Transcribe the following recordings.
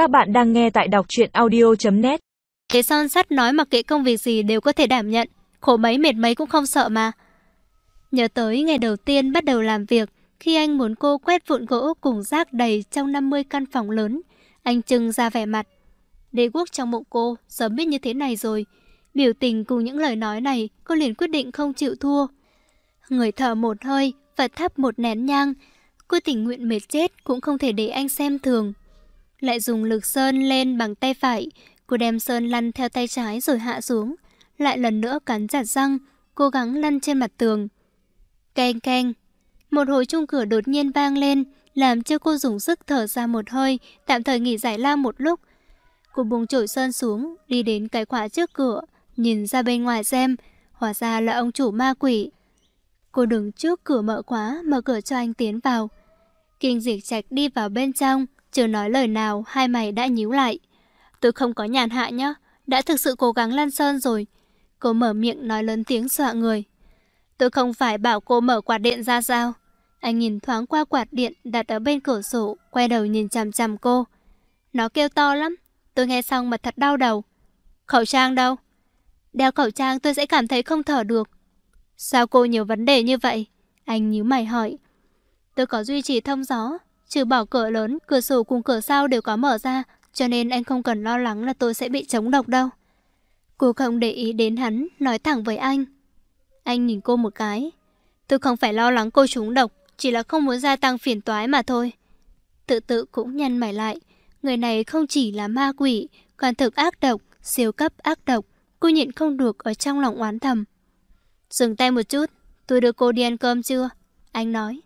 Các bạn đang nghe tại đọc truyện audio.net Thế son sắt nói mặc kệ công việc gì đều có thể đảm nhận, khổ mấy mệt mấy cũng không sợ mà. Nhớ tới ngày đầu tiên bắt đầu làm việc, khi anh muốn cô quét vụn gỗ cùng rác đầy trong 50 căn phòng lớn, anh trưng ra vẻ mặt. Đế quốc trong bụng cô sớm biết như thế này rồi. Biểu tình cùng những lời nói này, cô liền quyết định không chịu thua. Người thở một hơi và thắp một nén nhang. Cô tình nguyện mệt chết cũng không thể để anh xem thường. Lại dùng lực sơn lên bằng tay phải, cô đem sơn lăn theo tay trái rồi hạ xuống. Lại lần nữa cắn chặt răng, cố gắng lăn trên mặt tường. Keng keng, một hồi chung cửa đột nhiên vang lên, làm cho cô dùng sức thở ra một hơi, tạm thời nghỉ giải lao một lúc. Cô buông chổi sơn xuống, đi đến cái khóa trước cửa, nhìn ra bên ngoài xem, hóa ra là ông chủ ma quỷ. Cô đứng trước cửa mở khóa, mở cửa cho anh tiến vào. Kinh diệt trạch đi vào bên trong, chưa nói lời nào, hai mày đã nhíu lại. Tôi không có nhàn hạ nhá, đã thực sự cố gắng lăn sơn rồi. Cô mở miệng nói lớn tiếng dọa người. Tôi không phải bảo cô mở quạt điện ra sao. Anh nhìn thoáng qua quạt điện đặt ở bên cửa sổ, quay đầu nhìn chằm chằm cô. Nó kêu to lắm, tôi nghe xong mà thật đau đầu. Khẩu trang đâu? Đeo khẩu trang tôi sẽ cảm thấy không thở được. Sao cô nhiều vấn đề như vậy? Anh nhíu mày hỏi. Tôi có duy trì thông gió, trừ bỏ cửa lớn, cửa sổ cùng cửa sau đều có mở ra, cho nên anh không cần lo lắng là tôi sẽ bị chống độc đâu. Cô không để ý đến hắn, nói thẳng với anh. Anh nhìn cô một cái. Tôi không phải lo lắng cô trúng độc, chỉ là không muốn gia tăng phiền toái mà thôi. Tự tự cũng nhăn mày lại. Người này không chỉ là ma quỷ, còn thực ác độc, siêu cấp ác độc. Cô nhịn không được ở trong lòng oán thầm. Dừng tay một chút, tôi đưa cô đi ăn cơm chưa? Anh nói.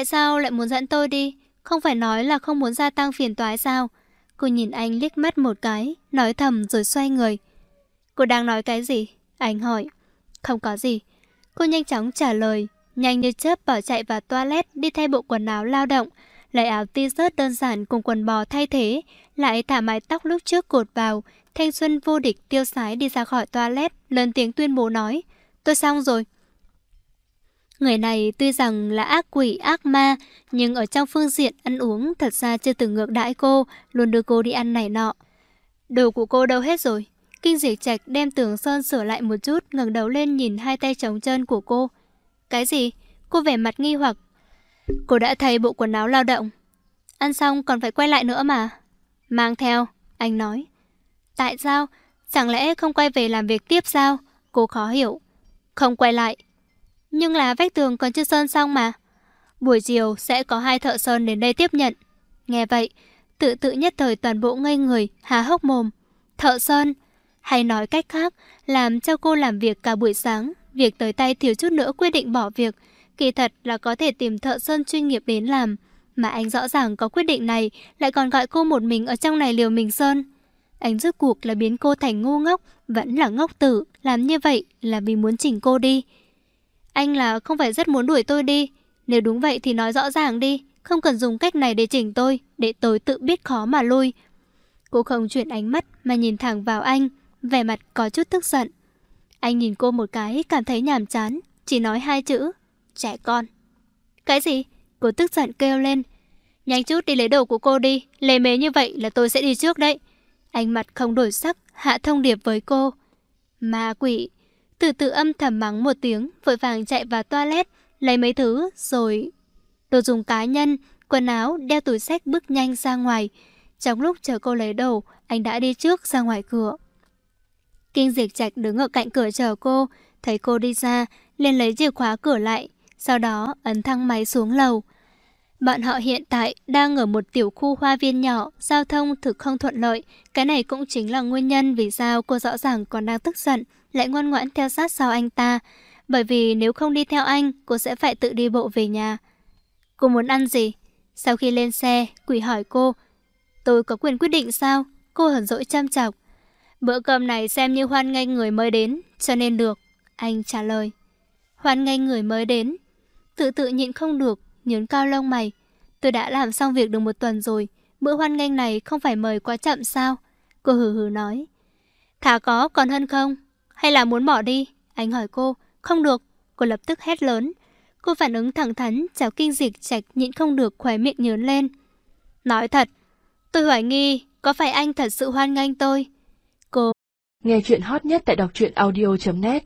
Tại sao lại muốn dẫn tôi đi? Không phải nói là không muốn gia tăng phiền toái sao? Cô nhìn anh liếc mắt một cái, nói thầm rồi xoay người. Cô đang nói cái gì? Anh hỏi. Không có gì. Cô nhanh chóng trả lời, nhanh như chớp bỏ chạy vào toilet đi thay bộ quần áo lao động, lấy áo t-shirt đơn giản cùng quần bò thay thế, lại thả mái tóc lúc trước cột vào, thanh xuân vô địch tiêu sái đi ra khỏi toilet, lớn tiếng tuyên bố nói, tôi xong rồi. Người này tuy rằng là ác quỷ, ác ma, nhưng ở trong phương diện ăn uống thật ra chưa từng ngược đãi cô, luôn đưa cô đi ăn này nọ. Đồ của cô đâu hết rồi? Kinh diệt trạch đem tường sơn sửa lại một chút, ngẩng đầu lên nhìn hai tay trống chân của cô. Cái gì? Cô vẻ mặt nghi hoặc. Cô đã thay bộ quần áo lao động. Ăn xong còn phải quay lại nữa mà. Mang theo, anh nói. Tại sao? Chẳng lẽ không quay về làm việc tiếp sao? Cô khó hiểu. Không quay lại. Nhưng là vách tường còn chưa sơn xong mà. Buổi chiều sẽ có hai thợ sơn đến đây tiếp nhận. Nghe vậy, tự tự nhất thời toàn bộ ngây người, há hốc mồm. Thợ sơn, hay nói cách khác, làm cho cô làm việc cả buổi sáng, việc tới tay thiếu chút nữa quyết định bỏ việc. Kỳ thật là có thể tìm thợ sơn chuyên nghiệp đến làm. Mà anh rõ ràng có quyết định này, lại còn gọi cô một mình ở trong này liều mình sơn. Anh rốt cuộc là biến cô thành ngu ngốc, vẫn là ngốc tử, làm như vậy là vì muốn chỉnh cô đi. Anh là không phải rất muốn đuổi tôi đi. Nếu đúng vậy thì nói rõ ràng đi, không cần dùng cách này để chỉnh tôi, để tôi tự biết khó mà lui. Cô không chuyển ánh mắt mà nhìn thẳng vào anh, vẻ mặt có chút tức giận. Anh nhìn cô một cái cảm thấy nhàm chán, chỉ nói hai chữ, trẻ con. Cái gì? Cô tức giận kêu lên. Nhanh chút đi lấy đồ của cô đi, lề mế như vậy là tôi sẽ đi trước đấy. Anh mặt không đổi sắc, hạ thông điệp với cô. Ma quỷ, từ từ âm thầm mắng một tiếng, vội vàng chạy vào toilet, lấy mấy thứ, rồi... Đồ dùng cá nhân, quần áo, đeo túi sách bước nhanh ra ngoài. Trong lúc chờ cô lấy đồ, anh đã đi trước ra ngoài cửa. Kinh diệt trạch đứng ở cạnh cửa chờ cô, thấy cô đi ra, liền lấy chìa khóa cửa lại, sau đó ấn thang máy xuống lầu. Bọn họ hiện tại đang ở một tiểu khu hoa viên nhỏ, giao thông thực không thuận lợi. Cái này cũng chính là nguyên nhân vì sao cô rõ ràng còn đang tức giận, lại ngoan ngoãn theo sát sau anh ta. Bởi vì nếu không đi theo anh, cô sẽ phải tự đi bộ về nhà. Cô muốn ăn gì? Sau khi lên xe, quỷ hỏi cô. Tôi có quyền quyết định sao? Cô hờn dỗi chăm chọc. Bữa cơm này xem như hoan nghênh người mới đến, cho nên được. Anh trả lời. Hoan nghênh người mới đến. Tự tự nhịn không được, nhớn cao lông mày. Tôi đã làm xong việc được một tuần rồi. Bữa hoan nghênh này không phải mời quá chậm sao? Cô hừ hừ nói. Thả có còn hơn không? Hay là muốn bỏ đi? Anh hỏi cô. Không được. Cô lập tức hét lớn. Cô phản ứng thẳng thắn, chào kinh dịch chạch nhịn không được khóe miệng nhớn lên. Nói thật, Tôi hoài nghi, có phải anh thật sự hoan nghênh tôi? Cô Nghe chuyện hot nhất tại đọc truyện audio.net